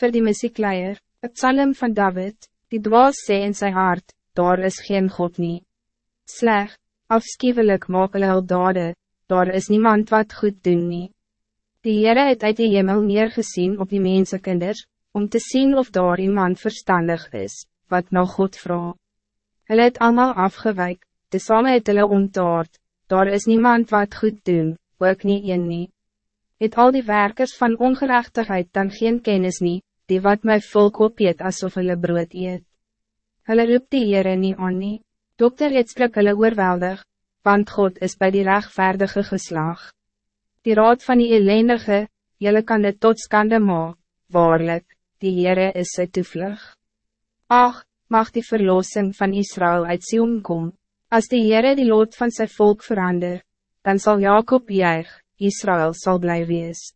Voor die muziekleier, het psalm van David, die dwaas sê in zijn hart, daar is geen God nie. Sleg, afschuwelijk maak hulle hul dade, daar is niemand wat goed doen nie. Die Heere het uit die hemel neergezien op die mensenkinders, om te zien of daar iemand verstandig is, wat nou God vraagt. Hulle het allemaal afgewijk, tezamen het hulle ontaard, daar is niemand wat goed doen, ook nie een nie. Het al die werkers van ongerechtigheid dan geen kennis nie, die wat my volk opeet asof hulle brood eet. Hulle roep die Heere nie aan nie, dokter het skrik hulle oorweldig, want God is bij die rechtvaardige geslag. Die raad van die ellendige, jylle kan dit tot skande maak, waarlik, die Heere is sy toevlug. Ach, mag die verlossing van Israël uit Sion kom. Als de Heere die lood van zijn volk verander, dan zal Jacob juig, Israël zal blijven wees.